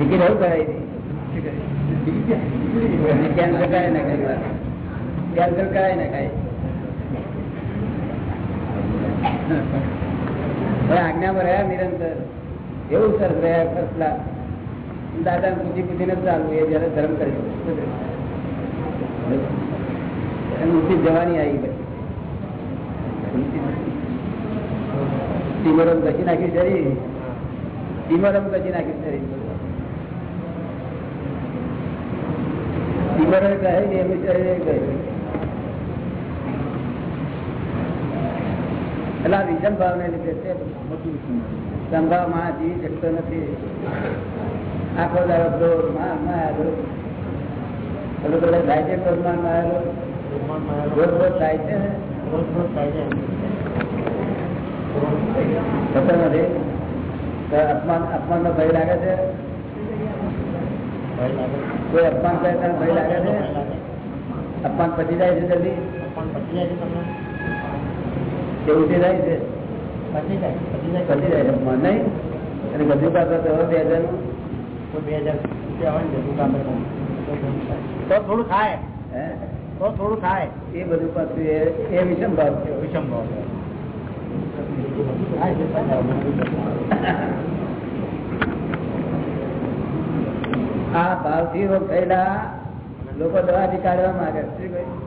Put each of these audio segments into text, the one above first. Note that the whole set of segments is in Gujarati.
ટિકિટ આવું કરાવી કેન્સલ કરાય ને કઈ વાર કેન્સલ કરાય ને કઈ. આજ્ઞામાં રહ્યા નિરંતર. એવું સરસ રહ્યા ફસલા દાદા પૂછી પૂછીને ચાલુ એ જયારે ધર્મ કરી ઊંચી જવાની આવી પછી ટીમરમ કચી નાખી શરીર. ટીમરમ કચી નાખી શરીર. છે માં જીવી શકતો નથી. આખો દાડો થાય છે અપમાન છે. ને અપમાન અપમાન નો ભય લાગે છે. કોઈ અપમાન કરે ત્યારે ભય લાગે છે? અપમાન પછી જાય છે જલ્દી? કેવું થઈ જાય છે પછી જાય છે અપમાન નહીં? અને બધું પાસે તો બે હજાર? તો થોડું થાય. તો થોડું થાય. એ બધું પાછું એ- વિષમ ભાવ છે. વિષમ ભાવ આ ભાવથી રોગ થયેલા લોકો દવાથી કાઢવા માંગે છે શું કહ્યું?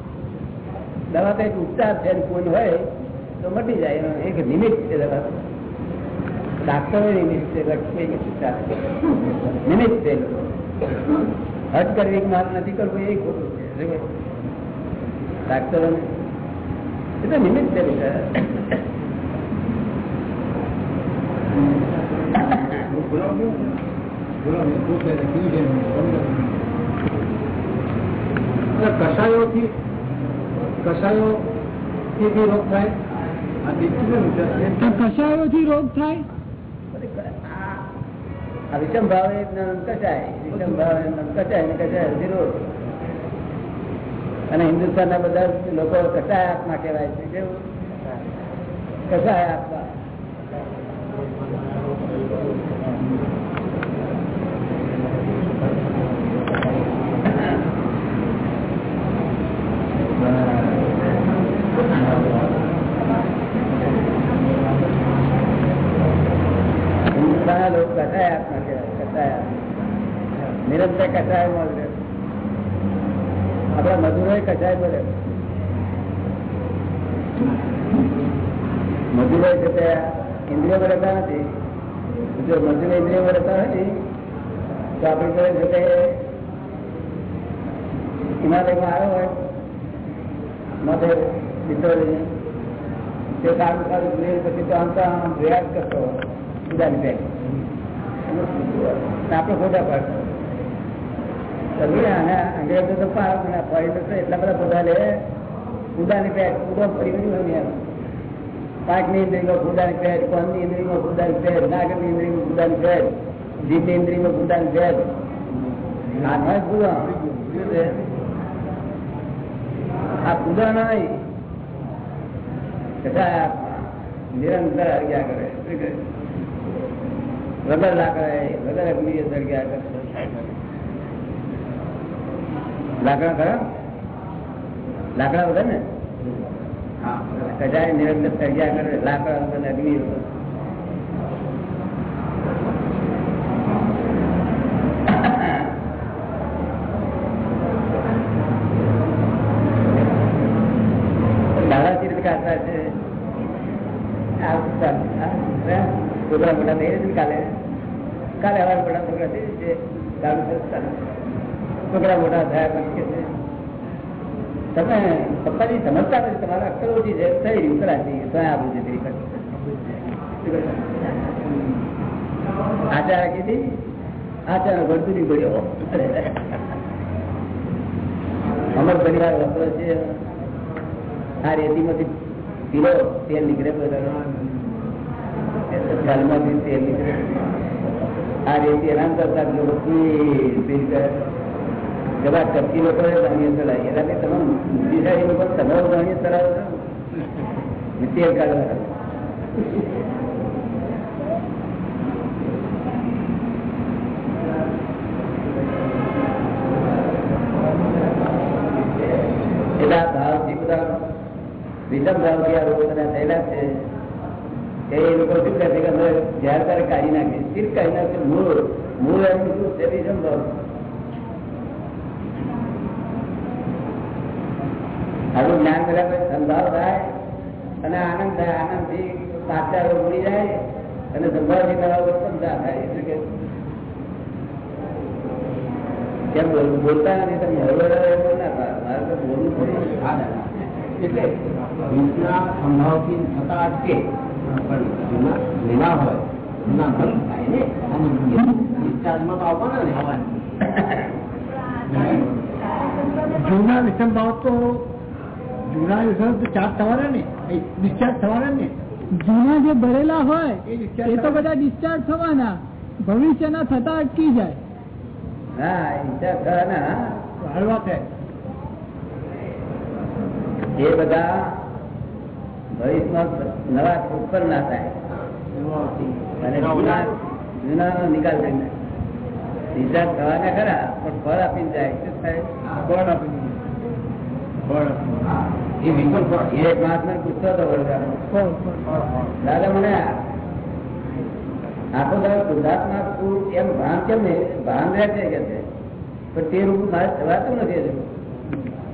દવા કંઈક ઉપચાર છે ને કોઈ હોય તો મટી જાય એનો એક નિમિત્ત છે દવા ડાક્ટરો નિમિત્ત છે લક્ષ્મી કે ઉપચાર છે. નિમિત્ત છે લોકો. હટ કરવી કે મારે નથી કરવું, એ ખોટું છે શું કહ્યું? ડાક્ટરો એ તો નિમિત્ત છે બેટા કસાયોથી કસાયો થી રોગ થાય? રોગ વિષમ ભાવ વિષમ ભાવ ને અને હિન્દુસ્તાન ના બધા લોકો કચાય આત્મા કહેવાય છે. કેવું? કચાય આત્મા હિન્દુસ્તાન લોકો કચાય આત્મા કહેવાય કચાય આત્મા. નિરંતર કચાયમાં જ રહે. આપડા મજૂરો કચાય મળે મજૂરો છે તે ઇન્દ્રિયો રહેતા નથી જો મજૂરો ઇન્દ્રિયો રહેતા હોય તો આપણી જોડે છે તે હિમાલયમાં આવ્યો હોય, માથે મિત્રો લઈને, તે સારું સારું જોઈએ પછી તો આમ તો આમ પ્રયાસ કરતો બીજા રીતે આપણે ખોટા પાડતો અંગ્રેજો તો એટલા બધા બધા લે ઉદાની પેટ ઉદો ફરી ગયું ને પાકની ઇન્દ્રિયમાં ખુદાની પેટ કોનની ઇન્દ્રિયમાં ખુદાની ખુદાની ખુદાની ખુદા. ખુદા નિરંતર કરે. કરે વગર અગ્નિ સળગ્યા કરે લાકડા ખરા? લાકડા વગર ને? કજાય નિરંતર સળગ્યા કરે લાકડા વગર અગ્નિ છોકરા મોટા થઈ કાલે કાલે અવાર મોટા છોકરા છે દારૂ સરસ ચાલે છોકરા મોટા થયા તમે પપ્પાજી સમજતા નથી, તમારા અક્ષર ઓછી છે થઈ રહ્યું કરાતી તો આ બધું જતી આચાર હતી આચાર પડ્યો અમર પરિવાર વપરો છે, આ રેતીમાંથી પીલો તેલ નીકળે બધા ગાલમાંથી તેલ નીકળે. આ રેતી એના કરતા પીર કરે. જવાબ કરતી લોકો દાણીએ ચડાય એનાથી તમે બીજા લોકો તમારું થયેલા છે એ લોકો શું કહે છે કે જયારે ત્યારે કાઢી નાખે સ્થિર કાઢી નાખે મૂળ. મૂળ એનું શું છે? વિષમ ભાવ. આનું જ્ઞાન કર્યા પછી સંભાવ થાય. અને આનંદ થાય આનંદથી પાછા ઉડી જાય. અને સંભાવથી નવા થાય, એટલે કે કેમ બોલ- બોલતા નથી તમે હળવળ એવું ના થાય. મારે તો બોલવું થોડી એટલે વિષના સંભાવથી થતા અટકે. પણ લેવા હોય જૂના બંધ થાય ને. ડિસ્ચાર્જમાં તો આવવાના ને જૂના વિષમ ભાવ તો જૂના વિષમ તો ચાર્જ થવાના ને? ડિસ્ચાર્જ થવાના ને? જૂના જે ભરેલા હોય એ તો બધા ડિસ્ચાર્જ થવાના. ભવિષ્યના થતા અટકી જાય. હા ઈચ્છા થવાના હળવા થાય એ બધા ભવિષ્યમાં નવા ઉત્પન્ન ના થાય. અને જૂના જૂનાનો નિકાલ થઈ જાય ડિસ્ચાર્જ થવાના ખરા પણ ફળ આપીને જાય શું થાય? તે હજુ.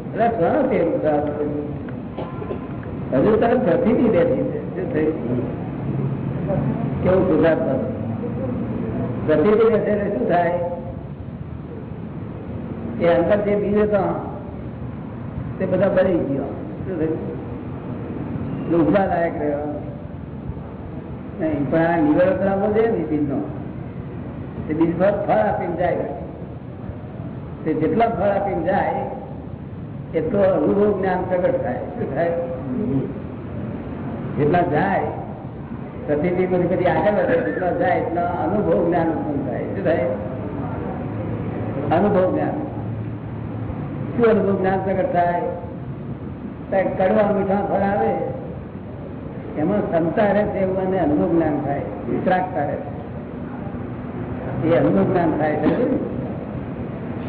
એટલે શોનો તે રૂપ થવાતું નથી? હજુ તારે પ્રતિથી છે. કેવું શુદ્ધાત્મા માં બેસે એટલે શું થાય? એ અંદર જે બીજો હતો તે બધા બળી ગયો. ઊભા લાયક રહ્યો. નહીં, પણ આ નિવેડો કરાવો છે ને બીજનો તે બીજ ફળ આપીને જાય. તે જેટલા ફળ આપીને જાય, એટલો અનુભવ જ્ઞાન પ્રગટ થાય. શું થાય? જેટલા જાય પ્રતિનિધિ બધી બધી આગળ વધે. જેટલા જાય, એટલા અનુભવ જ્ઞાન ઉત્પન્ન થાય. શું થાય? અનુભવ જ્ઞાન. શું અનુભવ જ્ઞાન પ્રગટ થાય કડવા મીઠા ફળ આવે, એમાં ક્ષમતા રહે છે એવું અને અનુભવ જ્ઞાન થાય, વિતરાગતા રહે. એ અનુભવ જ્ઞાન થાય છે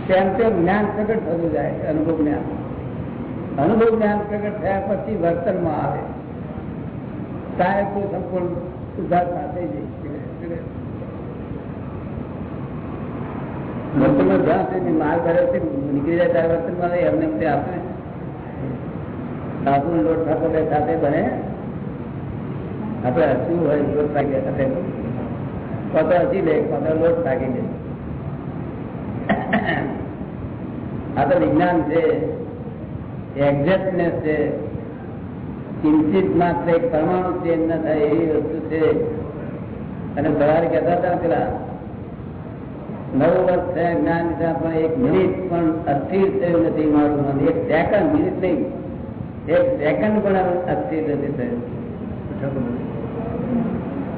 તેમ તેમ જ્ઞાન પ્રગટ થતું જાય, અનુભવ જ્ઞાન. અનુભવ જ્ઞાન પ્રગટ થયા પછી વર્તનમાં આવે. ત્યારે તો સંપૂર્ણ સુધારતા થઈ જાય વર્તનમાં જ્યાં સુધી માલ ભરે છે નીકળી જાય ત્યારે વર્તનમાં એમને તે આપે. સાબુ લોટ થતો બે સાથે બને. આપડે હસવું હોય લોટ થાકી સાથે. કોતો હસી દે કોતો લોટ થાકી દે આ તો વિજ્ઞાન છે. એક્ઝેક્ટનેસ છે. કિંચિત માત્ર એક પરમાણુ ચેન્જ ના થાય, એવી વસ્તુ છે. અને સવારે કહેતા હતા પેલા નવ વર્ષ થયા જ્ઞાન લીધા પણ એક મિનિટ પણ અસ્થિર થયું નથી મારું મન. એક સેકન્ડ, મિનિટ નહીં. એક સેકન્ડ પણ અસ્થિર નથી થયું.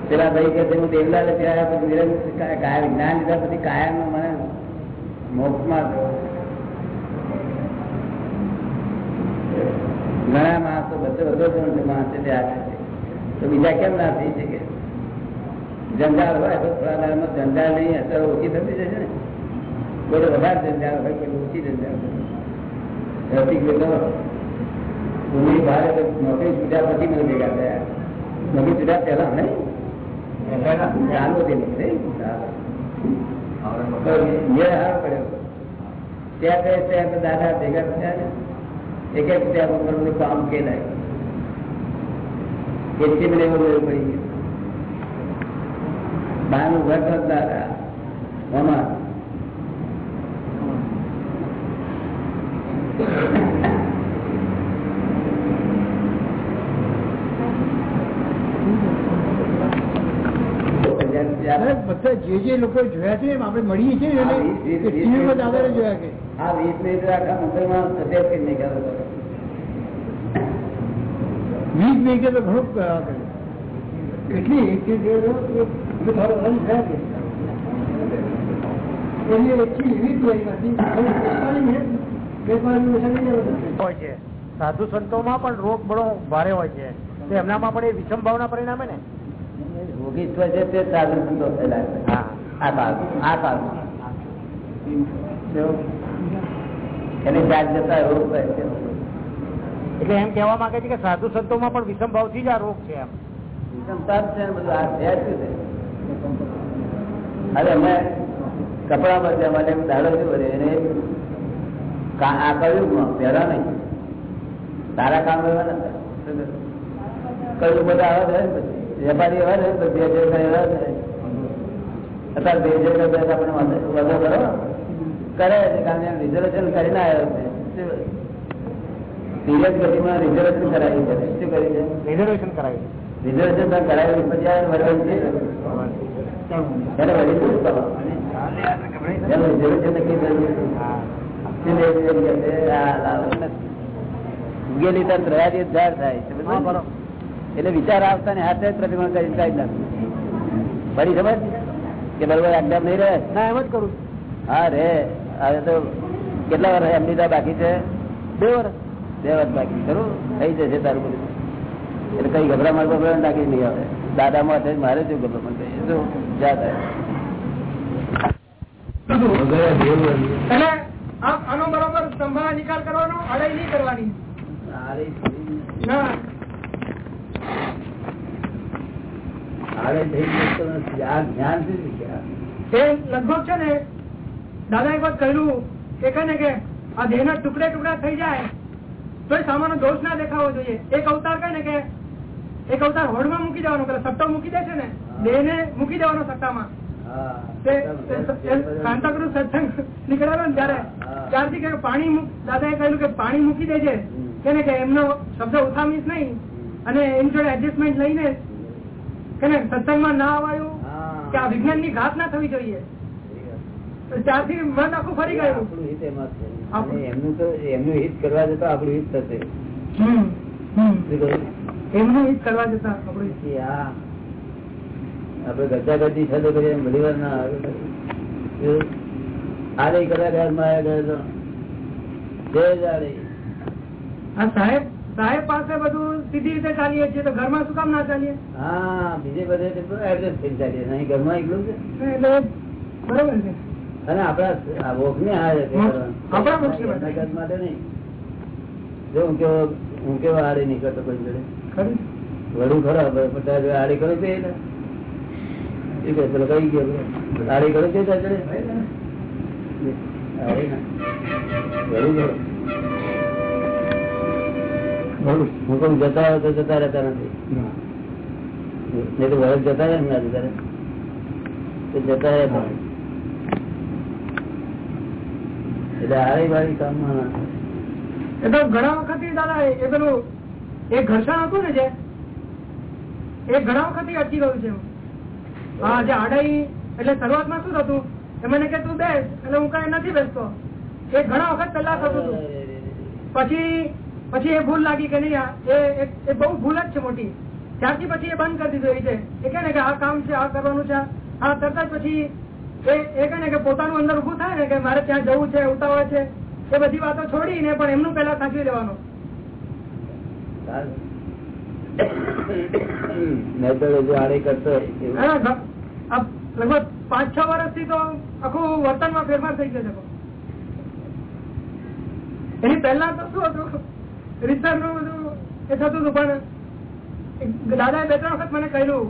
પેલા ભાઈ કે હું દેવલાલ ત્યાં પછી નિરંતર કાયમ જ્ઞાન લીધા પછી કાયમ મને મોક્ષમાં થયો ઘણા માણસો બધો બધો માણસે ત્યાં છે. તો બીજા કેમ ના થઈ શકે? જંજાળ હોય તો થોડા દાડામાં જંજાળ નહીં અસર ઓછી થતી જશે ને. કોઈ વધારે જંજાળ હોય કોઈ ઓછી જંજાળ હોય. રસિક લોકો ભૂમિ બહાર તો નોકરી છૂટ્યા પછી મને ભેગા થયા. નોકરી છૂટ્યા પહેલા નહીં. ચાલુ હતી નહીં? તો એ હારો પડ્યો. ત્યાં ગયે ત્યાં તો દાદા ભેગા થયા ને. એક એક ત્યાં ઉપર બધું કામ કેલાય એટલી મને એવું લેવું પડી ગયું. બહારનું ઘર તો દાદા મામા અરે બધા જે જે લોકો જોયા છે એમ આપણે મળીએ છીએ ને હા, વીસ- વીસ- વીસ- ટીવી માં દાદાને જોયા કે આ વીસ મિનિટ આખા મુંબઈમાં સત્યાવીસ કરી નાખ્યા લોકો. વીસ મિનિટે તો ઘણું કરવા કર્યું. એટલી સાધુ સંતોમાં પણ રોગ બળો ભારે હોય છે. એમનામાં પણ એ વિષમ ભાવના પરિણામે ને? રોગીત્વ છે તે સાધુ સંતો ફેલાય આ કાળ આ કાળ એની જાત જતા રોગ થાય છે. એટલે એમ કેવા માંગે છે કે સાધુ સંતોમાં પણ વિષમ ભાવથી જ આ રોગ છે એમ. વિષમતા છે બધું. આ છે? અરે અમે કપડા બદલ્યા માટે દાડો શું કરે એને આ કયું પહેરા નહીં. તારા કામ એવા નથી કયું બધા આવે છે વેપારી એવા છે બે હજાર એવા છે અત્યારે બે હજાર રૂપિયા આપણે વધુ કરો. કરે છે કારણ કે રિઝર્વેશન કરીને આવ્યો છે. ધીરજ ગતિમાં રિઝર્વેશન કરાવી છે. શું કરી છે? રિઝર્વેશન કરાવ્યું રિઝર્વેશન કરાવી પછી વડવાઈ છે તંત્ર થાય. એટલે વિચાર આવતા ને હાથે જ પ્રતિમા કરી કાઢી નાખું ફરી સમજ કે બરોબર આજ્ઞા નહીં રહે? ના એમ જ કરું. હા રે. હવે તો કેટલા વર્ષ એમની બાકી છે? બે વર્ષ. બે વર્ષ બાકી. ખરું? થઈ જશે તારું બધું. એટલે કઈ ગભરામણ ગભરામણ નાખી નહીં આવે દાદા માં મારે શું ગભરામણ કહીએ શું જા થાય આનો બરોબર સંભાળ નિકાલ કરવાનો અડાઈ નહીં કરવાની. તો લગભગ છે ને દાદા એક વાત કહ્યું કે કહે ને કે આ દેહ ના ટુકડે ટુકડા થઈ જાય તો સામાનો દોષ ના દેખાવો જોઈએ. એક અવતાર કહે ને કે એક અવતાર હોડમાં મૂકી દેવાનો પેલા સટ્ટો મૂકી દે છે ને દેહ ને મૂકી દેવાનો સટ્ટામાં. હા. સત્સંગ નીકળ્યો ને ત્યારે ત્યારથી કે પાણી દાદાએ કહ્યું કે પાણી મૂકી દેજે. કે ને કે એમનો શબ્દ ઉઠાવીશ નહીં. અને એની જોડે એડજસ્ટમેન્ટ લઈને કે ને સત્સંગમાં ના અવાયું કે આ વિજ્ઞાનની ઘાત ના થવી જોઈએ. તો ત્યારથી મન આખું ફરી ગયું. એમાં એમનું તો એમનું હિત કરવા જતો આપણું હિત થશે. એમનું કરવા જતા આપણું. હિત. પછી આ આપડે ગચા કરીએ એમ વાર ના આવે? આરે કર્યા ઘરમાં આવ્યા ઘર તો. જય જાડે હા સાહેબ સાહેબ પાસે બધું સીધી રીતે ચાલીએ છીએ તો ઘરમાં શું કામ ના ચાલીએ? હા બીજે બધે એડજસ્ટ થઈ ચાલીએ. અહીં ઘરમાં એકલું છે? એટલે બરોબર છે. અને આપડા હારે છે. આપણા માટે. નહીં. જો હું કેવો હું કેવો આડે નીકળતો કોઈ જોડે? ખરું? વડું ખરા આડે કરો તે પેલો કઈ ગયો? કરો તારે જતા તો જતા રહેતા નથી. તો વરસ જતા રહે ને ના જતા રહે. તો જતા રહેતા એટલે હારી વારી કામમાં ના થાય. એ તો ઘણા વખત દાદા એ પેલું એ ઘર્ષણ હતું ને જે? એ ઘણા વખત અટકી ગયું છે હા, જે આડાઈ, એટલે શરૂઆતમાં શું થતું? એ મને કે, તું બેસ, એટલે હું કઈ નથી બેસતો. એ ઘણા વખત પેલા થતું હતું. પછી પછી એ ભૂલ લાગી કે નહીં એ- બહુ ભૂલ જ છે મોટી. ત્યારથી પછી એ બંધ કરી દીધું એ છે એ કે ને કે, આ કામ છે, આ કરવાનું છે, આ તરત પછી એ કે ને કે, પોતાનું અંદર ઉભું થાય ને કે, મારે ત્યાં જવું છે, ઉતાવળ છે, એ બધી વાતો છોડીને પણ એમનું પેલા સાચવી લેવાનું. સારું. તો જો આડે કરતો હોય એવું. હા, ઘ- આ લગભગ પાંચ છ વર્ષથી તો આખું વર્તનમાં ફેરફાર થઈ ગયો એની પહેલા તો શું હતું રિસર્ચનું બધું એ થતું હતું પણ દાદાએ બે ત્રણ વખત મને કહ્યું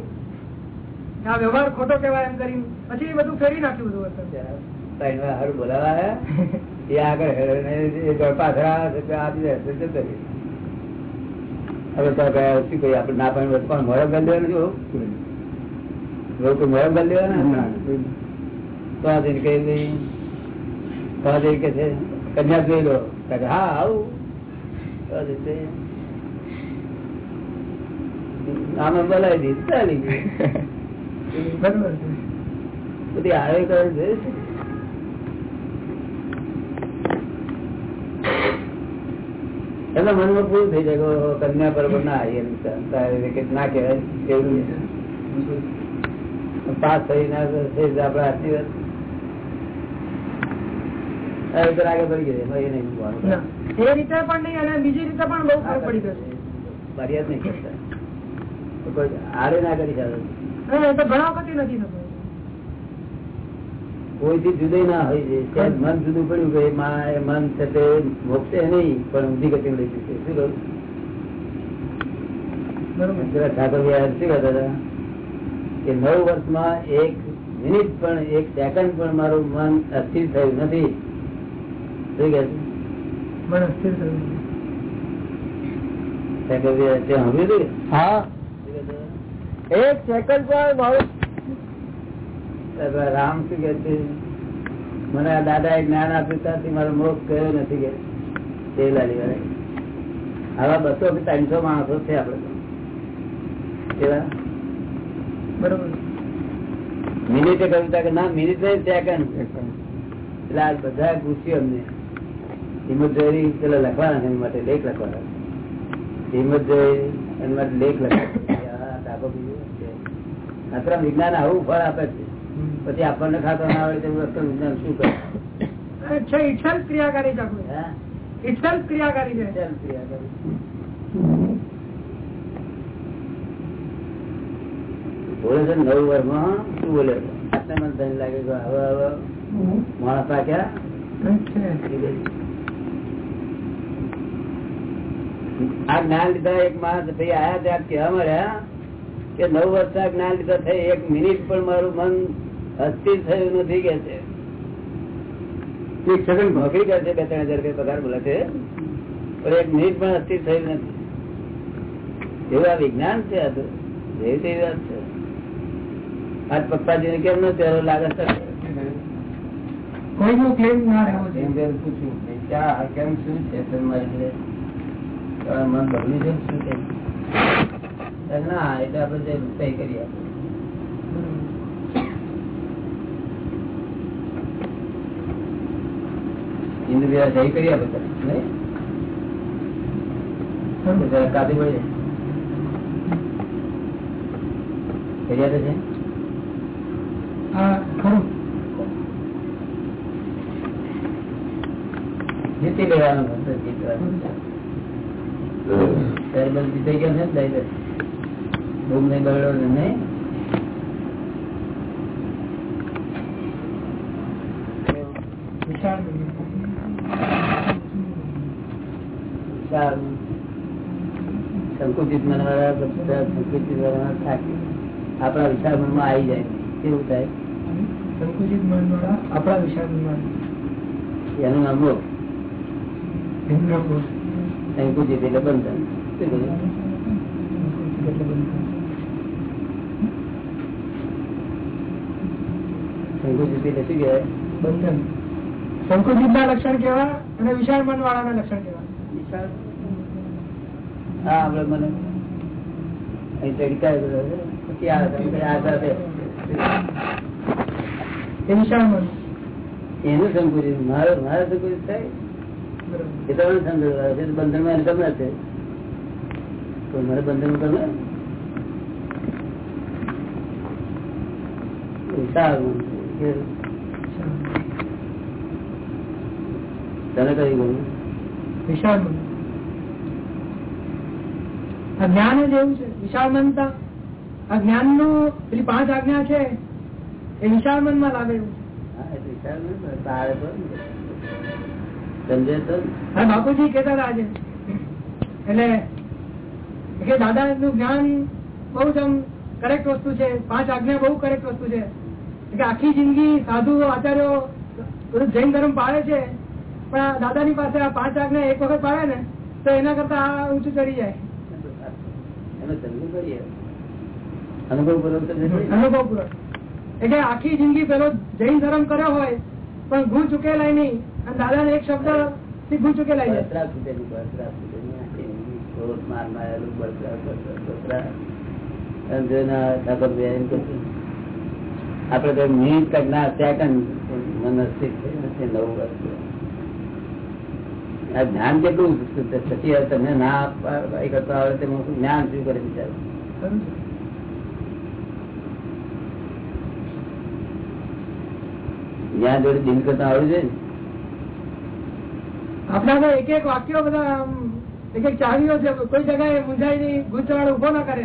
આ વ્યવહાર ખોટો કહેવાય એમ કરીને પછી એ બધું ફેરી નાખ્યું બધું બોલાવા આયા. એ આગળ હેડે ને પાછળ આવે છે તો આ બીજા હશે જતો રહે. હવે તો ગયા શું કહીએ આપણે ના પાણી પણ મોરમ કરી દેવાનું જો લોકો મોરમ કરી દેવાના તો આ જઈને કહી દઈ તો આ જઈને કે છે કન્યા જોઈ લો. કે હા આવું. તો આમે બોલાવી દીધી ચાલી બધી આવે કરે છે. એટલે મનમાં પૂરું થઈ જાય કન્યા બરોબર ના આવી ના કહેવાય એવું પાસ થઈ ના થઈ આપડે આશીર્વાદ વાત. આગળ પડી ગઈ એમાં એ નહીં એ રીતે પણ નહીં અને બીજી રીતે પણ બહુ પડી ગયો ફરિયાદ નહીં કરતા. તો ના કરી શકે. છે એ તો ઘણા વખત નથી થતું. કોઈથી જુદી ના હોય છે. મન જુદું પડ્યું કે એ મન છે તે મોકશે નહીં પણ ઊંધી ગતિ લઈ જશે શું કહું? ઠાકોર શું કહેતા હતા? કે નવ વર્ષમાં એક મિનિટ પણ એક સેકન્ડ પણ મારું મન અસ્થિર થયું નથી. શું કે? મન અસ્થિર થયું ઠાકોર? હા. એક સેકન્ડ પણ મારું રામ શું કે છે? મને આ દાદા એ જ્ઞાન આપ્યું ત્યાંથી મારો મોક્ષ કયો નથી કે. તે લાલી વાળા. આવા બસો કે ત્રણસો માણસો છે આપડે કેવા બરોબર. મિનિટે કહ્યું કે ના મિનિટ નહીં સેકન્ડ એટલે આ બધા ગુસ્સી અમને. હિંમત જોઈ પેલા લખવાના એની માટે લેખ લખવાના હિંમત જોઈ એની માટે લેખ લખવાના છે. વિજ્ઞાન આવું ફળ આપે છે. પછી આપણને ખાતો ના આવડે તેવું અક્કલ વિજ્ઞાન શું કરે? છે ઇટસેલ્ફ ક્રિયાકારી છે હા? ક્રિયાકારી છે. ચાલ ક્રિયા બોલે છે નવ વર્ષમાં શું બોલે? છે? ધન લાગે કે હવે હવે માણસ પાક્યા આ જ્ઞાન લીધા એક માણસ ભાઈ આયા ત્યાં કહેવા મળ્યા કે નવ વર્ષ આ જ્ઞાન લીધા થઈ એક મિનિટ પણ મારું મન અસ્થિર થયું નથી કે છે. એક સેકન્ડ નોકરી કરે છે બે ત્રણ હજાર રૂપિયા પગાર બોલે છે. પણ એક મિનિટ પણ અસ્થિર થયું નથી. એવું આ વિજ્ઞાન છે આ તો. તેવી વાત છે. આજ પપ્પાજીને કેમ ન ત્યારે લાગે છે? કોઈ નો ક્લેમ ના રહેવો એમ જોઈએ પૂછ્યું. કે ક્યાં કેમ શું છે મન બગડ્યું છે શું છે? ના એટલે આપણે જે સહી કરી આપીએ. ઇન્દ્રિયા સહી કરી આપે નહીં? કાપી પડી કરી આપે છે? જીતી લેવાનું ગયા છે બૂમ નહીં બગડો ને નહીં? વિશાળ સારું સંકુચિત મન વાળા સંકુચિત વાળા થાકી આપણા વિચાર મનમાં આવી જાય. કેવું થાય? સંકુચિત મન વાળા આપણા વિશાળ એનું નામ બોલ સંકુચિત એટલે બંધન? સંકુચિત એટલે શું કહેવાય? બંધન. સંકુચિત ના લક્ષણ કેવા? અને વિશાળ મન વાળા ના લક્ષણ કેવા? હા આપડે મને. પછી આ તમે આ સાથે. એ વિશાળ મન? એનું સંકુચિત મારે મારે સંકુચિત થાય? એ તો મને સંકુચિત છે બંધનમાં ગમે છે. તો મારે બંધન તમે સારું તને કઈ ગયું વિશાળ મન આ જ્ઞાન જ એવું છે વિશાળ મનતા અજ્ઞાનનું પેલી પાંચ આજ્ઞા છે એ વિશાળ મનમાં લાગે એવું બાપુજી કેતા આજે. એટલે કે દાદા નું જ્ઞાન બહુ જ આમ કરેક્ટ વસ્તુ છે પાંચ આજ્ઞા બહુ કરેક્ટ વસ્તુ છે. કે આખી જિંદગી સાધુ આચાર્યો બધું જૈન ધર્મ પાળે છે પણ આ દાદાની પાસે આ પાંચ આજ્ઞા એક વખત પાડે ને તો એના કરતા આ ઊંચું ચડી જાય. એનો સમજણ કરીએ. અનુભવ પૂર્વક અનુભવ પૂર્વક એટલે આખી જિંદગી પેલો જૈન ધર્મ કર્યો હોય પણ ગુણ ચૂકેલાય નહીં. અને દાદા એક શબ્દથી ગુણ ચૂકેલાય જાય. બળતરા છૂટેલું, બળતરા છૂટેલું. આખી જિંદગી ક્રોધ માર મારેલું, બળતરા, બળતરા, બળતરા. એમ જોઈને આ ઠાકોરજી એમ કહે છે, આપણે તો મિનિટ કાંઈક ના સેકન્ડ મનસ્થિત થઈ નવું વર્ષ આ જ્ઞાન કેટલું પછી તમને ના કરતા આવે તેમાં જ્ઞાન શું કરે બિચારું જ્ઞાન જોડે દિલ કરતા આવડું છે આપણા તો એક એક વાક્યો બધા એક એક ચાવીઓ છે, કોઈ જગ્યાએ મૂંઝાય નહીં ગુજરાત ઊભો ના કરે.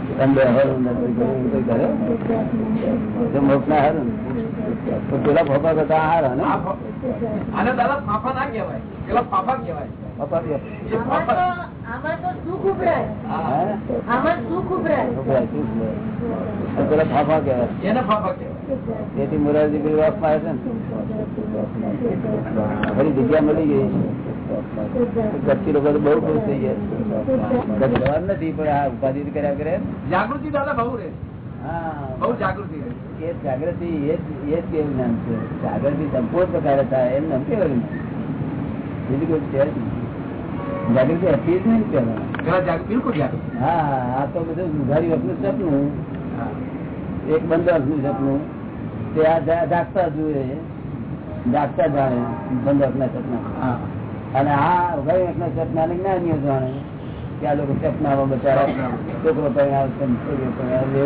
તમે હારું નથી કરવું, કોઈ કરે તો મોક્ષ ના. હારું તો પેલા ફોફા કરતા હાર ને? આને દાદા ફાફા ના કહેવાય. પેલા ફાફા છે? મોરારજી પેલી માં આવે છે ને. ફરી જગ્યા મળી ગઈ. કચ્છી લોકો બહુ ખુશ થઈ ગયા નથી પણ આ ઉપાધિ કર્યા કરે. જાગૃતિ દાદા બહુ રહે બહુ જાગૃતિ એ જાગૃતિ એ જ કેવું નામ છે? જાગૃતિ સંપૂર્ણ પ્રકારે થાય એમ નામ કેવું બીજું કોઈ છે જાગૃતિ હતી જ નહીં પેલા પેલા બિલકુલ હા આ તો બધું ઉઘારી વખતનું સપનું. એક બંદર વખતનું સપનું. તે આ જાગતા જોઈએ. જાગતા જાણે બંદર ના સપના. અને આ ઉઘારી વખતના સપના ને જ્ઞાનીઓ જાણે. કે આ લોકો સપનામાં બચારા છોકરો છોકરીઓ પરિણામ ને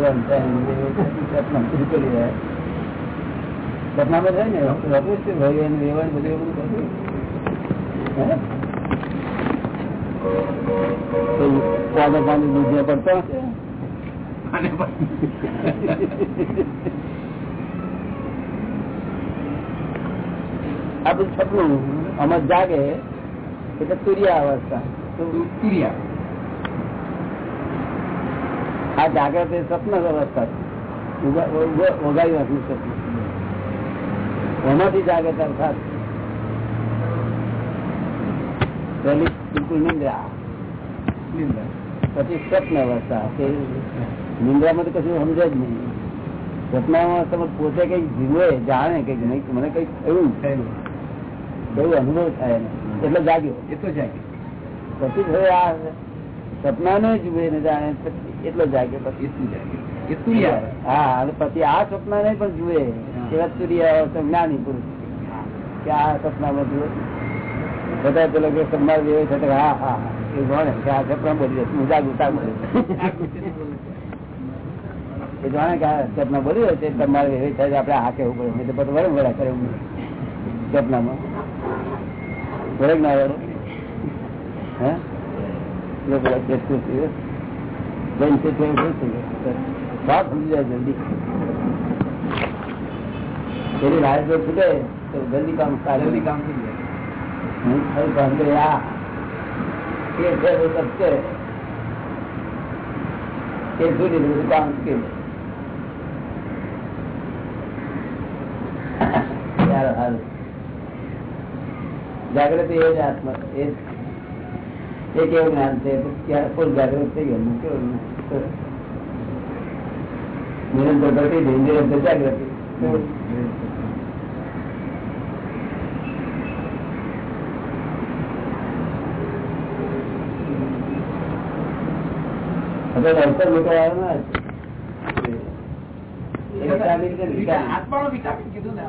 ને ભાઈ એને લેવન બધું એવું. હે? દૂધ પડતો આ બધું સપનું આમાં જાગે. એટલે તુર્યા અવસ્થા તો તુરિયા. આ જાગ્રત એ સ્વપ્ન અવસ્થા ઓગાયું હતું સપનું એમાંથી જાગ્રત અર્થાત પહેલી બિલકુલ નિંદ્રા. પછી સ્વપ્ન અવસ્થા નિંદ્રામાં તો કશું સમજે જ નહીં. સપનામાં તમે પોતે કંઈક જીવે જાણે કંઈક નહીં મને કંઈક થયું. એવું અનુભવ થાય એને. એટલે જાગ્યો. એ તો જાગે પછી હવે આ સપનાને જુએ ને જાણે એટલો જાગ્યો પછી એટલું જાગ્યો. હા અને પછી આ સપનાને પણ જુએ. એવા તુરિયા જ્ઞાની પુરુષ. કે આ સપનામાં જુએ. બધા પેલો કે સપના જેવો છે તો હા હા હા. એ જાણે કે આ સપના બોલી રહ્યો હું જાગૃતા બોલે એ જાણે કે આ સપના બોલી છે તમારે એવી થાય આપણે હા કેવું પડે તો બધું વળે વળા કરે સપનામાં. વળે કે ના હે. વાત સમજી જાય જલ્દી. પેલી રાત જો છૂટે તો જલ્દી કામ જલ્દી કામ થઈ જાય. એ છે સત્ય એ છૂટી કામ કે સારું સારું જાગૃતિ એ જ આત્મા એ એ કેવું જ્ઞાન છે? ફૂલ જાગૃત થઈ ગયું? કેવું નિરંતર ઘટી નિરંતર જાગૃતિ. અવસર લોકો આવ્યો ને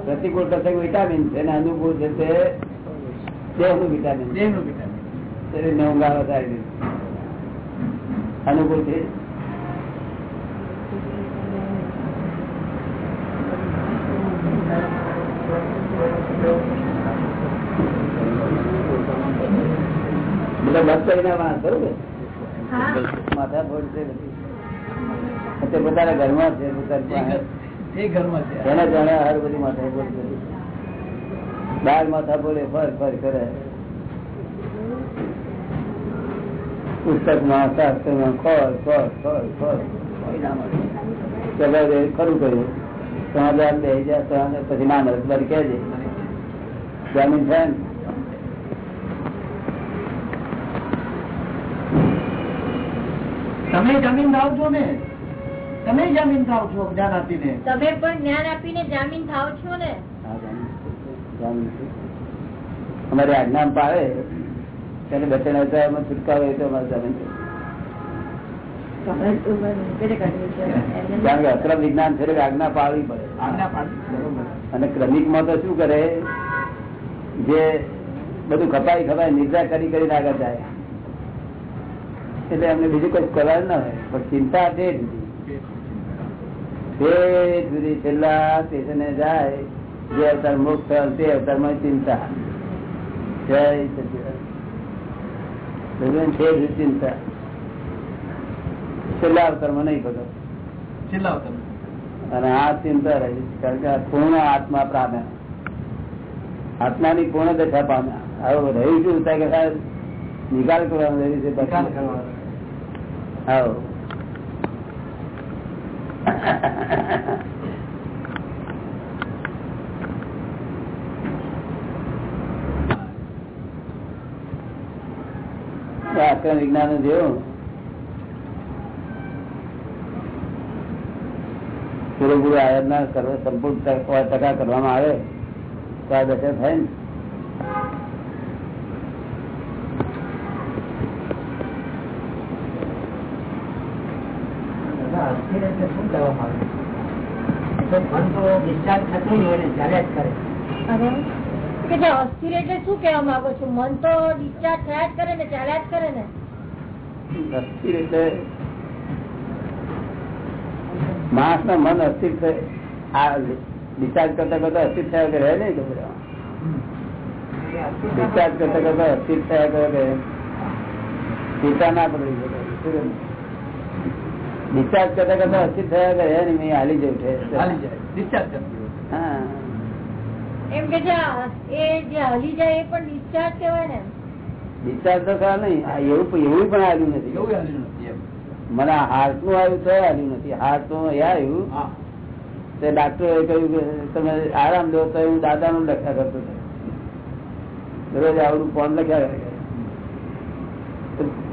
પ્રતિકૂળ પ્રસંગ વિટામિન છે અને અનુકૂળ છે દેહનું વિટામિન દેહનું વિટામિન શરીરને ઊંઘ આવે સારી અનુકૂળ છે? માથા ફોડ છે પોતાના ઘરમાં છે પોતાની એ ઘરમાં છે. એના જાણે હર બધી માથા ફોડ છે. બાર માથા બોલે ફર ફર કરે. પુસ્તકમાં શાસ્ત્રમાં ખોર ખોર ખોર ખોર કોઈ ના મળે. ચલો ખરું કર્યું. સમાધાન બે હજાર પછી ના મળે તમારે કહેજે જામીન થાય ને? તમે જમીન થાવ છો ને. તમે જમીન થાવ છો જ્ઞાન આપીને. તમે પણ જ્ઞાન આપીને જામીન થાવ છો ને હા, જામીન છે. જામીન છે. અમારી આજ્ઞા પાડે તેને બચેલા છૂટકારો હોય તો અમારે જામીન છે. કારણ કે અક્રમ વિજ્ઞાન છે આજ્ઞા પાડવી પડે. અને ક્રમિકમાં તો શું કરે? જે બધું ખપાઈ ખપાઈ નિદ્રા કરી કરીને આગળ જાય. એટલે એમને બીજું કઈ કરવા ના હોય. પણ ચિંતા તે જ. તે જુદી છેલ્લા સ્ટેશને જાય. જે અવતાર મુક્ત થયો તે અવતારમાં ચિંતા જય. ભગવાન છે ચિંતા છેલ્લા અવતારમાં નહીં ભગવાન છેલ્લા અવતાર અને આ ચિંતા રહી કારણ કે પૂર્ણ આત્મા પામ્યા આત્માની પૂર્ણ દશા પામ્યા હવે રહ્યું શું થાય કે સાહેબ નિકાલ કરવાનું રહી છે નિકાલ. કરવાનો. આવો. આ અક્રમ વિજ્ઞાન જેવું પૂરેપૂરું આયોજના સર્વ સંપૂર્ણ ટકા કરવામાં આવે તો આ દશા થાય ને દાદા, શું કહેવામાં આવે? એ તો મન તો થતું જ હોય ને, ચાલ્યા જ કરે. કે જે અસ્થિર એટલે શું કેવા માંગો છો? મન તો ડિસ્ચાર્જ થયા જ કરે ને ચાલ્યા જ કરે ને. અસ્થિર એટલે માણસ ના મન અસ્થિર થાય આ ડિસ્ચાર્જ કરતા કરતા અસ્થિર થયા કે રહે નહીં ડિસ્ચાર્જ કરતા કરતા અસ્થિર થયા કરે કે ચિંતા ના પકડી? ડિસ્ચાર્જ કરતા કરતા અસ્થિર થયા કરે ને મેં હાલી જવું છે હાલી જાય. ડિસ્ચાર્જ કરતી હા. એમ કે એ જે હલી જાય એ પણ ડિસ્ચાર્જ કહેવાય ને ડિસ્ચાર્જ તો ખરા નહીં આ એવું એવું પણ આવ્યું નથી. એવું આવ્યું નથી મને હાર્ટનું આવ્યું તો આવ્યું નથી. હાર્ટનું આવ્યું. હા. તે ડાક્ટરે કહ્યું કે તમે આરામ દો તો હું દાદા નું લખ્યા કરતો હતો દરરોજ આવડું ફોન લખ્યા કરે.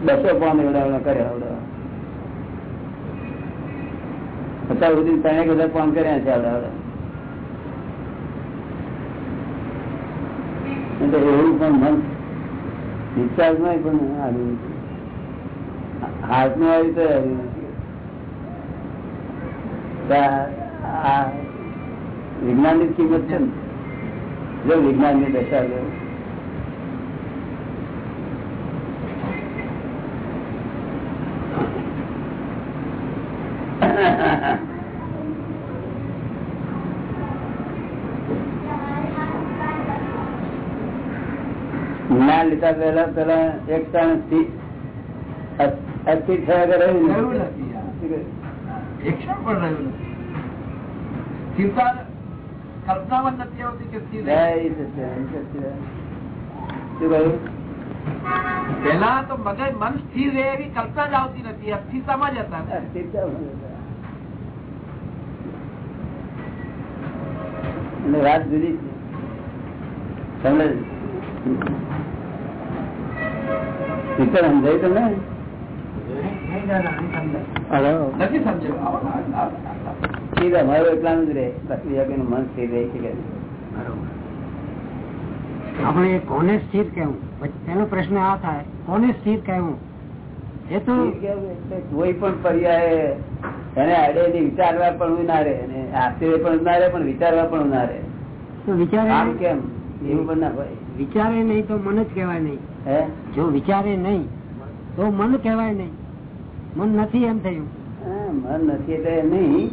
બસો ફોન એવડાવડા કર્યા આવડા અત્યાર સુધી ત્રણેક હજાર ફોન કર્યા છે આવડા આવડા એટલે એવું પણ મન ડિસ્ચાર્જમાં પણ આવ્યું હાર્ટનું આવ્યું તો આવ્યું વિજ્ઞાનની કિંમત છે ને. જો વિજ્ઞાનની દશા જો જ્ઞાન લીધા પહેલા પેલા એક ક્ષણ અસ્થિર થયા કે રહ્યું? એક ક્ષણ પણ સ્થિરતા કલ્પનામાં નથી આવતી કે સ્થિર તો મગજ મન સ્થિર રહે એવી કલ્પના જ આવતી નથી. અસ્થિરતામાં જ હતા. અને વાત જુદી છે. તમને શીતળ સમજાય તમને? નહીં દાદા, નહીં સમજાય. નથી સમજાયું. આવો, આવો, આવો, આવો. ઠીક અમારું એટલાનું જ રહે. બાકી મન સ્થિર રહે છે આપણે કોને સ્થિર કહેવું? પછી પ્રશ્ન આ થાય કોને સ્થિર કહેવું? એ તો કોઈ પણ પર્યાય એને આડે વિચારવા પણ ના રહે અને આશ્ચર્ય પણ ના રહે પણ વિચારવા પણ ના રહે વિચાર વિચારે કેમ? એવું પણ ના હોય. વિચારે નહીં તો મન જ કહેવાય નહીં. જો વિચારે નહીં તો મન કહેવાય નહીં. મન નથી એમ થયું. મન નથી એટલે નહીં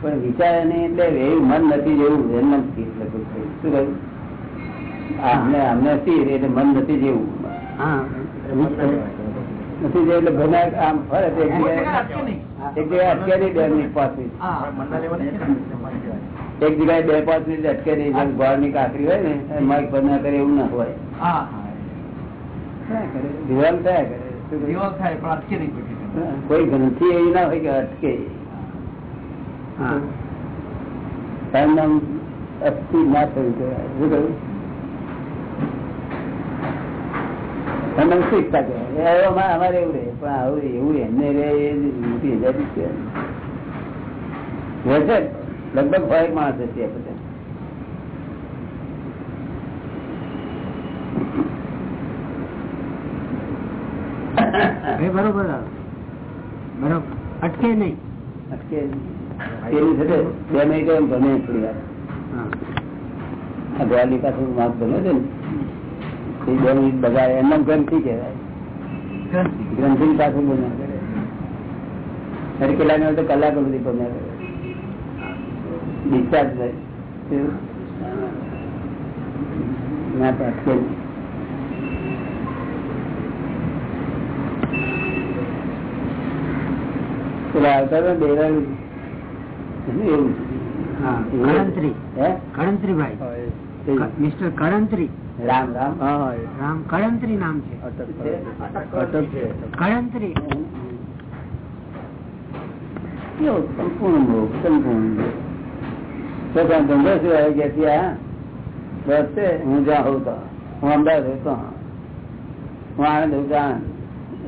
પણ વિચારે નહીં એટલે એવું મન નથી જેવું એમ નથી શું કહ્યું? સ્થિર એટલે મન નથી જેવું. હા. નથી જેવું એટલે ગમે આમ ફરે એક જગ્યાએ બે મિનિટ હા. એક જગ્યાએ બે પાંચ મિનિટ અટકે નહીં જેમ ગોળની કાકરી હોય ને માઇક પર ના કરે એવું ના હોય. દિવાલ થયા કરે. કોઈ. ગ્રંથિ એવી ના હોય કે અટકે. ના થયું કહેવાય. શું કહ્યું? કહેવાય. અમારે એવું રહે પણ આવું એવું એમને રહે એ મોટી રહે છે લગભગ હોય માણસ હશે આ બધા. બરોબર બરોબર. અટકે નહીં. અટકે બે મિનિટ એમ ગમે થોડી વાર. ગમે છે ને એ બે મિનિટ બગાડે. એમનામ ગ્રંથિ કહેવાય. ગ્રંથિ. કરે. અરે ને કલાકો સુધી બન્યા કરે. ડિસ્ચાર્જ થાય. ના પેલા આવતા હતા એવું. મિસ્ટર કળંત્રી રામ રામ. રામ કળંત્રી નામ છે. કળંત્રી કેવો સંપૂર્ણ સંપૂર્ણ. તો કાંઈ ધંધો શું આવે કે ત્યાં બસ છે હું જ્યાં હોઉં તો. હું અમદાવાદ હોઉં. તો હું આણંદ હોઉં તો આણંદ.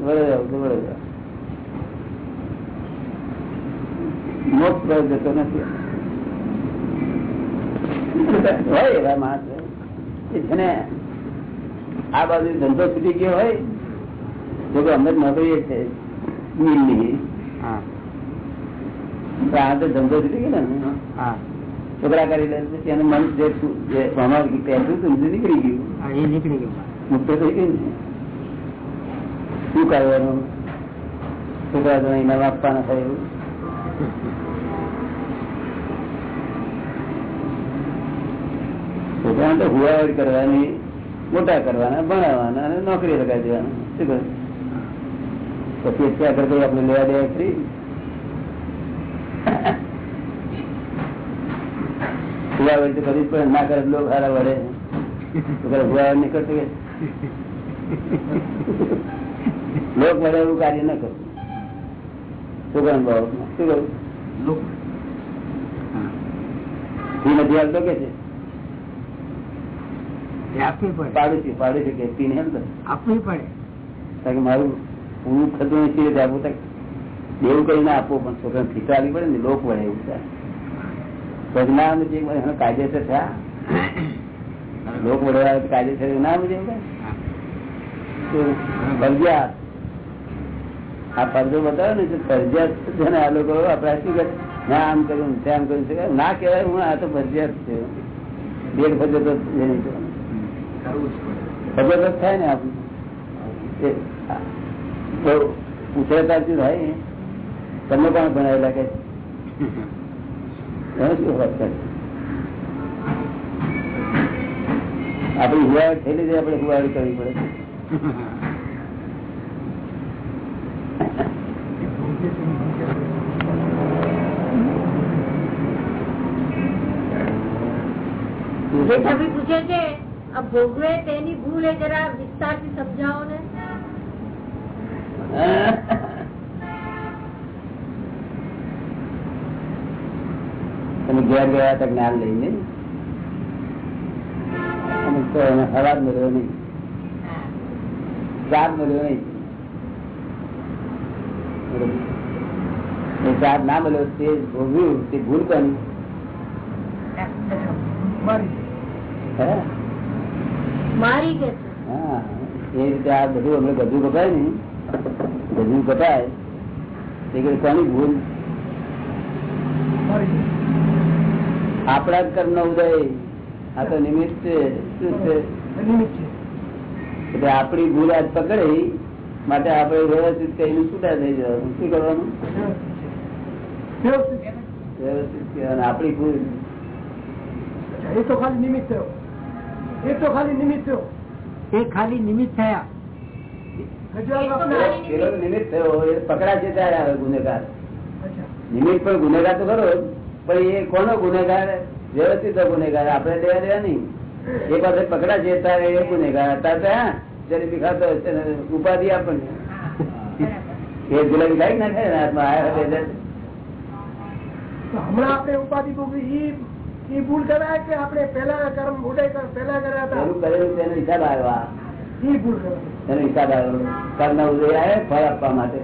વડોદરા હોઉં તો વડોદરા. મોક્ષ પર જતો નથી. હોય એવા માણસ. કે આ બાજુ ધંધો છૂટી ગયો હોય તો કે અમે નોકરી છે મિલની. હા. આ તો ધંધો છૂટી ગયો ને. હા. છોકરા કરી લે પછી એનું મન જે જે હતું નીકળી ગયું. નીકળી ગયું. મુક્ત થઈ ગયું શું કરવાનું? છોકરા તો ઇનામ આપવાના થયું. છોકરાને તો હુવાવડ કરવાની મોટા કરવાના ભણાવવાના અને નોકરી લગાવી દેવાના શું કરું? પછી અત્યારે આગળ આપણે લેવા દેવા ફ્રી હુવાવડ તો કરવી પણ ના કરે લોકો હારા વળે. છોકરા હુવાવડ કે લોક વડે એવું કાર્ય ન બાબતમાં શું કરું નથી હાલતો કે છે? આપવી આપવી પડે. મારું પૂરું થતું નથી એટલે આપું તક દેવું કઈ ના આપવું પણ છોકરા ફીટા આવી પડે ને લોક વડે એવું છે કાયદેસર થયા? લોક વડે કાયદેસર ના ફરજિયાત. આ ફરજો બતાવે ને ફરજિયાત આ લોકો આપડે શું કરે ના, આમ કર્યું તેમ કર્યું છે ના કહેવાય, હું આ તો ફરજિયાત છે. બેડ ફરજો તો ફરજો થાય ને આપણું. ઉછળતા આ થાય. તમને કોણ ભણાવેલા કે શું આપડી હુવાડ થઈ લીધી આપડે હુવાડ કરવી પડે. પૂછે છે આ ભોગવે તેની ભૂલ એ જરા વિસ્તારથી સમજાવો ને. તમે ઘેર ગયા હતા જ્ઞાન લઈને. અમુક તો એને હવાજ મળ્યો નહીં. ચાર મળ્યો નહીં. એ ના મળ્યો તે ભોગવ્યું તે ભૂલ કોની હે? મારી કે છે? હા એ રીતે આ બધું અમને બધું કપાય ને બધું કપાય. તે કોની ભૂલ? આપણા જ કર્મ નો ઉદય. આ તો નિમિત્ત છે. શું છે? એટલે આપણી ભૂલ આજ પકડી માટે આપણે વ્યવસ્થિત કહીને છૂટા થઈ જવાનું. શું કરવાનું? વ્યવસ્થિત. કહેવાનું આપણી ભૂલ. એ તો ખાલી નિમિત્ત થયો. એ તો ખાલી નિમિત્ત થયો. એ ખાલી નિમિત્ત થયા. નિમિત્ત. થયો એ પકડાશે ત્યારે આવે ગુનેગાર. નિમિત્ત પણ ગુનેગાર તો ખરો પણ એ કોનો ગુનેગાર? વ્યવસ્થિત ગુનેગાર. આપણે લેવા દેવા નહીં. એ પાસે પકડા છે તારે એ ગુનેગાર. હતા તો હા જલેબી ખાતો ઉપાધિ આપણને એ જલેબી ખાઈ નાખે ને હાથમાં આવ્યા હમણાં આપણે ઉપાધિ ભોગવી. એ ભૂલ કરાય કે આપણે પેલા કર્મ ઉદય કર- પેલા કર્યા હતા? કરેલું તેનો હિસાબ આવ્યો. એ ભૂલ એનો હિસાબ આવ્યો. કર્મ ઉદય આવે ફળ આપવા માટે.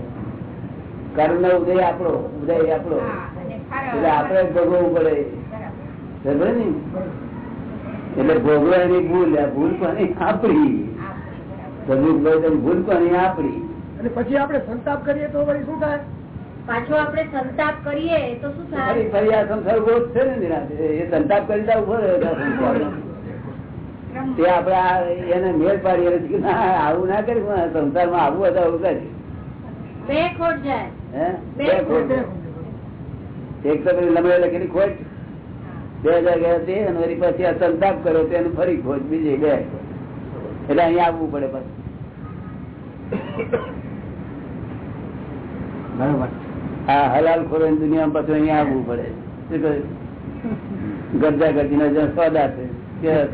કર્મ ઉદય આપણો ઉદય આપણો. એટલે આપડે ભોગવવું પડે. ને? એટલે ભોગવવાની ભૂલ ભૂલ કોની? આપડી ભૂલ કોની? આપડી અને પછી આપણે સંતાપ કરીએ તો વળી શું થાય? પાછો આપણે સંતાપ કરીએ તો શું થાય? ફરી આ સંસાર ઊભો છે ને એ સંતાપ કરી ઊભો સંસારનો. તે આપડે આ એને મેળ પાડીએ ના આવું ના કરી સંસારમાં આવું હતા આવું કરી બે ખોટ જાય. બે બે ખોટ. એક તો પેલી લમડે લખેલી ખોટ. બે હજાર ગયા તે અને વળી પછી આ સંતાપ કર્યો તેને ફરી ખોટ બીજી બે. એટલે અહીંયા આવવું પડે પછી બરોબર. આ હલાલ ખોરો દુનિયામાં પાછું અહીંયા આવવું પડે. શું કહ્યું? ગરજા ગરજી ના સોદા છે કેવા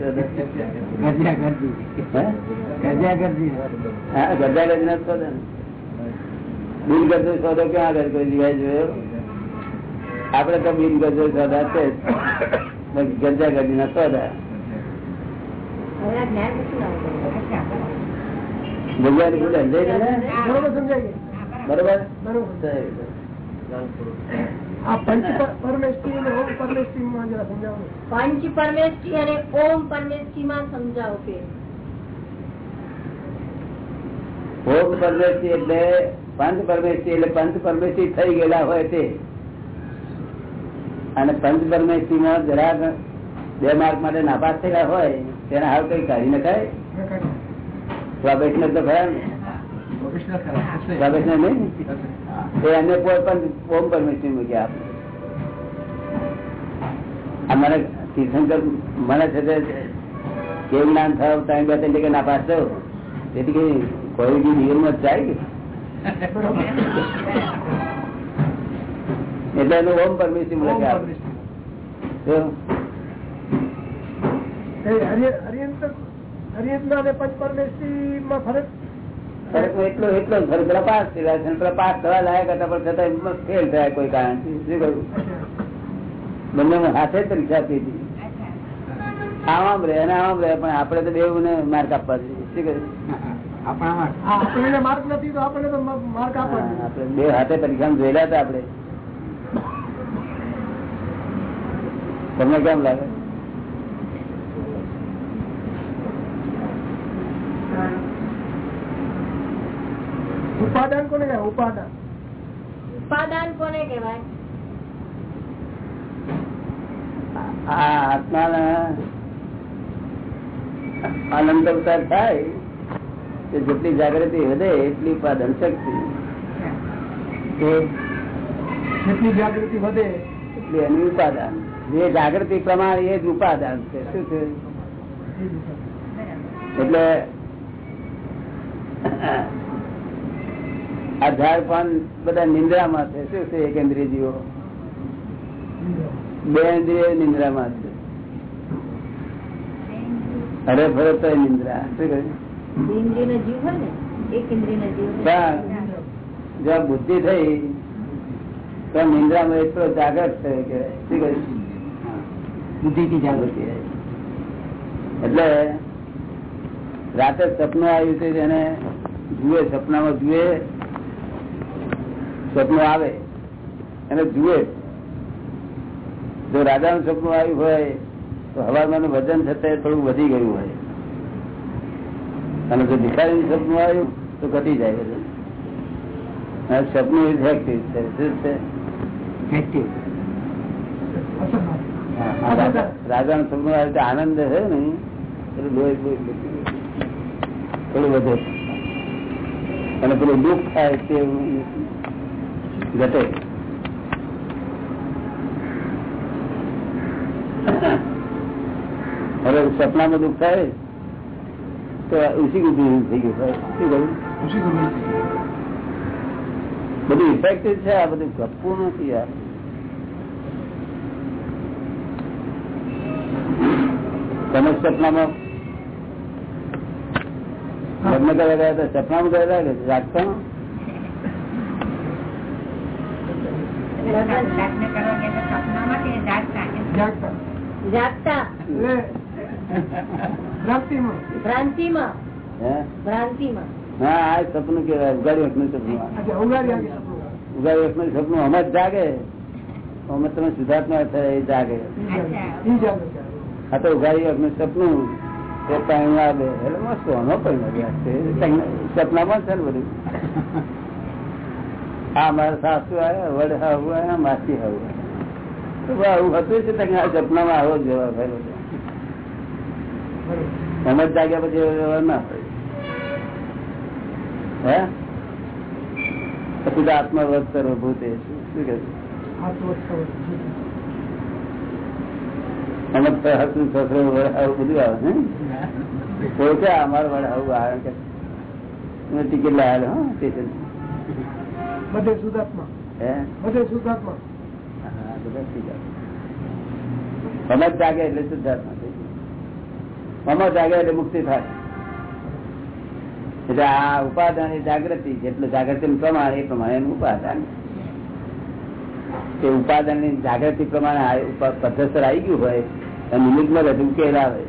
ગરજા ગરજી ના સોદા ને. બિન ગરજો સોદો ક્યાં આગળ કોઈ જોયો આપડે તો બિન ગરજો સોદા છે જ. ગજી ના? સોદા? બરોબર પંચ અને ઓમ પરમેશ્રી માં સમજાવો. ઓમ કે ભોગ પરમેષ્ઠી એટલે પંચ પરમેશ્રી એટલે પંચ પરમેશ્રી થઈ ગયેલા હોય તે. અને પંચ પરમેષ્ઠી માં જરાક બે માર્ક માટે નાપાસ થયેલા હોય તેને હાલ કઈ કાઢી નખાય? સ્વાભેષણ તો ખરા ને? સ્વાભેષણ નહીં એને કોઈ પણ ઓમ પરમેષ્ઠી મૂક્યા આપણે મને તીર્થંકર મને છે તે કેવું જ્ઞાન થયું ટાઈમ બે ત્રણ ટકે નાપાસ થયો. તેથી કે કોઈ બી નિયમમાં જ જાય કે? એટલે એનું હોમ પરમિશન આમ રહે અને આમ રહે પણ આપડે તો બેવું ને માર્ક આપવા જોઈએ. શું આપવા આપણે બે હાથે પરીક્ષા જોયેલા હતા આપણે. તમને કેમ લાગે? ઉપાદાન કોને કહેવાય? ઉપાદાન. ઉપાદાન કોને કહેવાય? આ આત્માના અનંત અવતાર થાય તે જેટલી જાગૃતિ વધે એટલી ઉપાદન શક્તિ. તો જેટલી જાગૃતિ વધે એટલી એની ઉપાદાન. જે જાગૃતિ પ્રમાણે એ જ ઉપાદાન છે. શું છે એટલે આ ઝાડ પાન બધા નિંદ્રામાં છે. શું છે એક ઇન્દ્રિય બે ઇન્દ્રિય નિંદ્રામાં છે. અરે ફરે તો નિંદ્રા. શું કહ્યું? જો બુદ્ધિ થઈ તો નિંદ્રામાં એટલો જાગૃત થયો કે શું કહ્યું? બુદ્ધિથી જાગૃતિ એટલે રાતે સપનું આવ્યું છે એને જુએ સપનામાં જુએ સપનું આવે એને જુએ. જો રાજાનું સપનું આવ્યું હોય તો હવામાન વજન થતા થોડું વધી ગયું હોય. અને જો ભિખારીનું સપનું આવ્યું તો ઘટી જાય વજન સપનું ઇફેક્ટિવ છે શું છે? રાજા- આવે તો આનંદ છે ને એટલે લોહી થોડું વધે. અને પેલું દુઃખ થાય તે ઘટે. હવે સપનામાં દુઃખ થાય તો ઉસી ગુજરી થઈ ગયું. શું કહ્યું? બધું ઇફેક્ટિવ છે આ બધું ગપવું નથી યાર તમે સપનામાં લગ્ન કરવા ગયા હતા સપનામાં ગયા હતા કે જાગતા જાગતા જાગતા એટલે ભ્રાંતિમાં ભ્રાંતિમાં હે ભ્રાંતિમાં હા આ સપનું કેવાય ઉગાડી વખતનું સપનું આજે ઉગાડી આવી સપનું. ઉગાડી વખતનું સપનું અમે જ જાગે અમે તમે સુધાર્થમાં થાય એ જાગે ઈ જાગૃતિ આવે. આ તો ઉઘાડી વખતનું સપનું છે. ને આ મારા સાસુ આવ્યા, વડ હાવું આવ્યા, માસી હતું છે સપનામાં આવો જવાબ થયેલો સમજ જાગ્યા પછી એવો ના હે? પછી તો આત્મવધ કરો ભૂતે શું કે સમજ તો હતું સસરો વડ હાવું બધું આવે ને છે અમારું વડ આવે કે ટિકિટ લાવેલો હા સ્ટેશન બધે હે? બધે. સમજ જાગે એટલે શુદ્ધાત્મા. સમજ જાગે એટલે મુક્તિ થાય. એટલે આ ઉપાદાન જાગૃતિ જેટલું જાગૃતિ પ્રમાણ એ પ્રમાણે એનું ઉપાદાન. એ ઉપાદનની જાગૃતિ પ્રમાણે પદ્ધતિસર આવી ગયું હોય તો નિમિત્તમાં બધું ઉકેલ આવે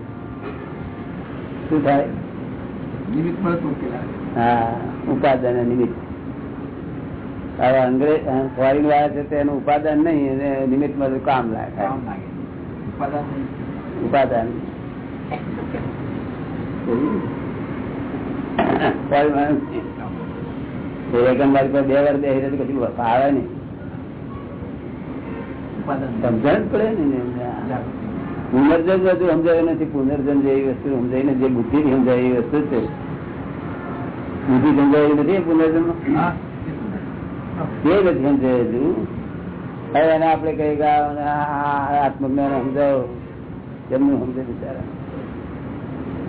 શું થાય. હા ઉપાદન નિમિત્ત. હવે અંગ્રેજ ફોરીન વાળા છે તેનું ઉપાદાન નહીં અને નિમિત્તમાં કામ લાગે. કામ લાગે. ઉપાદાન ફોરીન પાસે બે વાર બે તો કશું આવે નહીં. સમજણ પડે ને પુનર્જન બધું સમજાયું નથી. પુનર્જન જેવી વસ્તુ સમજાય ને જે બુદ્ધિ થી સમજાય એવી વસ્તુ છે. બુદ્ધિ સમજાય નથી પુનર્જન એ નથી સમજાયેલું. હવે એને આપડે કઈ આત્મજ્ઞાન સમજાવો. એમનું સમજે બિચારા.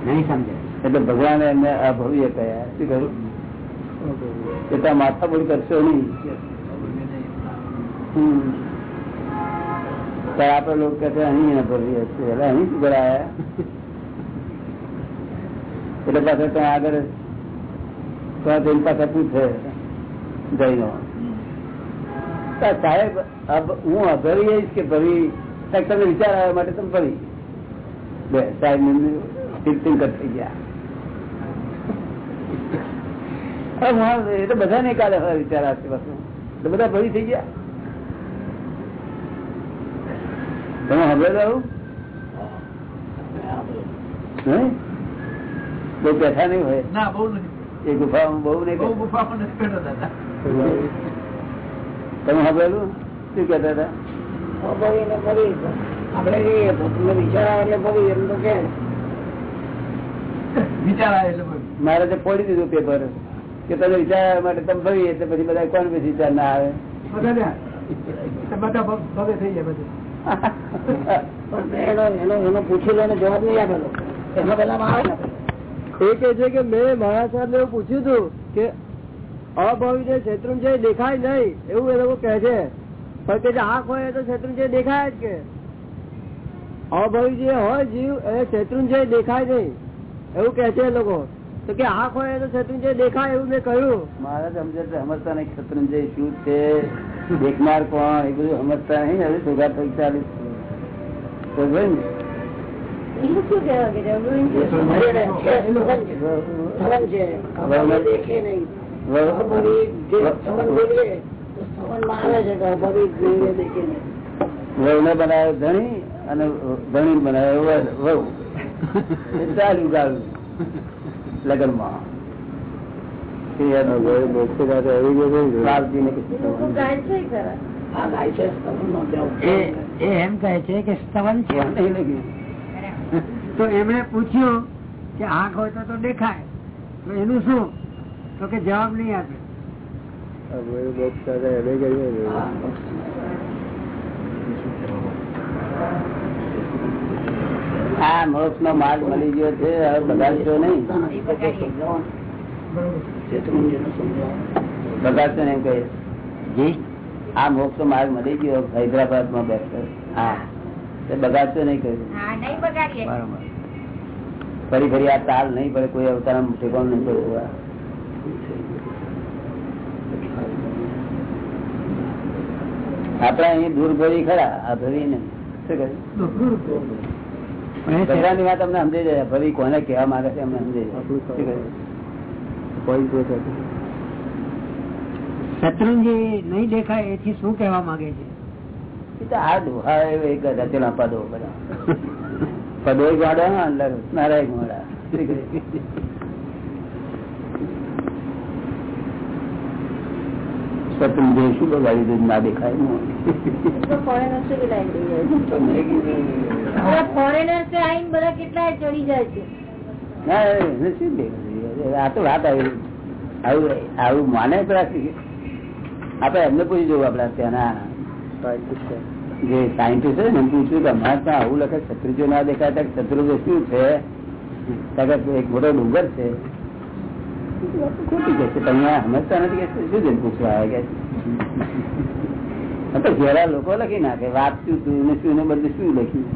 નહીં સમજે. એટલે ભગવાને એમને અભવ્ય કહ્યા. શું કહ્યું? કે ત્યાં માથા બોલ કરશો નહીં. હમ. તો આપડે લોકો કહે છે અહીં અભવ્ય છે એટલે અહીં શું કરાયા એટલે પાછળ ત્યાં આગળ ત્યાં જઈને પાછા પૂછે જઈનો તો સાહેબ અબ- હું અભવી આવીશ કે ભવી સાહેબ તમને વિચાર આવ્યા માટે તમે ભવી બે સાહેબ તીર્થંકર થઈ ગયા હવે હું એ તો બધા ને કાલે હવે વિચાર આવશે પાછું તો બધા ભવી થઈ ગયા તમે હવે આવું? બહુ બેઠા નહીં હોય? ના બહુ નથી એ ગુફામાં બહુ નહીં. ગુફામાં તમે સાંભળેલું શું કેતા હતા? વિચાર આવે એટલે મારે તો ફોડી દીધું પેપર કે તમે વિચાર માટે તમે ભરી એટલે પછી બધા કોણ પછી વિચાર ના આવે? બધા થઈ જાય બધા. ભ- ભગે થઈ જાય બધું એ કે છે કે મેં મહારાજ સાહેબ એવું પૂછ્યું હતું કે અભાવી શેત્રુંજય દેખાય નહીં એવું એ લોકો કહે છે. પણ કે જે આંખ હોય તો શેત્રુંજય દેખાય જ કે. અભાવી જે હોય જીવ એ શેત્રુંજય દેખાય નહીં. એવું કે છે એ લોકો. તો કે આંખ હોય તો શેત્રુંજય દેખાય એવું મેં કહ્યું. મારા સમજે સમજતા નહીં શત્રુંજય શું છે. દેખનાર કોણ? એ બધું સમજતા નહીં હવે સુગા થઈ તો જોઈ ને. બનાવ્યો ધણી અને ધણી બનાવ્યો વહુ. ચાલ્યું ગાળું લગ્નમાં બાપજીને કીધું. લોકો ગાય છે ખરા એ એમ કહે છે કે સ્તવન છે તો એમણે પૂછ્યું કે આંખ હોય તો તો દેખાય. તો એનું શું? તો કે જવાબ નહીં આપે. હા મોક્ષ નો માર્ગ મળી ગયો છે હવે બગાડશો નહીં? બગાડશો નહીં કહીએ જી? આ મોક્ષ નો માર્ગ મળી ગયો હૈદરાબાદમાં બેસતો હા. તે બગાડશો નહીં કહ્યું હા નહીં બગાડીએ. બરોબર. ફરી ફરી આ તાલ નહીં પડે કોઈ અવતાર ઠેકાણ નહીં પડવું આ. આપડે અહીં દૂર ભરી ખરા આ ભરી ને. શું કહ્યું ભગવાનની વાત અમને સમજાઈ જાય. ભરી કોને કહેવા માંગે છે અમને સમજાઈ જાય. શું કહ્યું? શત્રુંજી નહીં દેખાય એથી શું કહેવા માંગે છે એ તો આ ડોહા એવો એક રચેલા પદો બધા પદો ગાડો અંદર નારાયણ મોડા શું કહ્યું? શત્રુંજય શું બગાડી દીધું ના દેખાય ફોરેનર્સ ફોરેનર્સ આવીને બધા કેટલા ચડી જાય છે ના એને શું દેખાય? આ તો વાત આવી. આવું આવું માને તો આપડે એમને પૂછી જવું આપડે ત્યાંના જે સાયન્ટિસ્ટ છે ને પૂછ્યું કે અમારે ત્યાં આવું લખે શત્રુજો ના દેખાય ત્યાં શત્રુજો શું છે? એક મોટો ડુંગર છે. ખોટી કહેશે તમે સમજતા નથી કે શું જઈને પૂછવા આવે કે તો ઘેરા લોકો લખી નાખે, વાત શું શું, ને શું, ને બધું શું લખ્યું?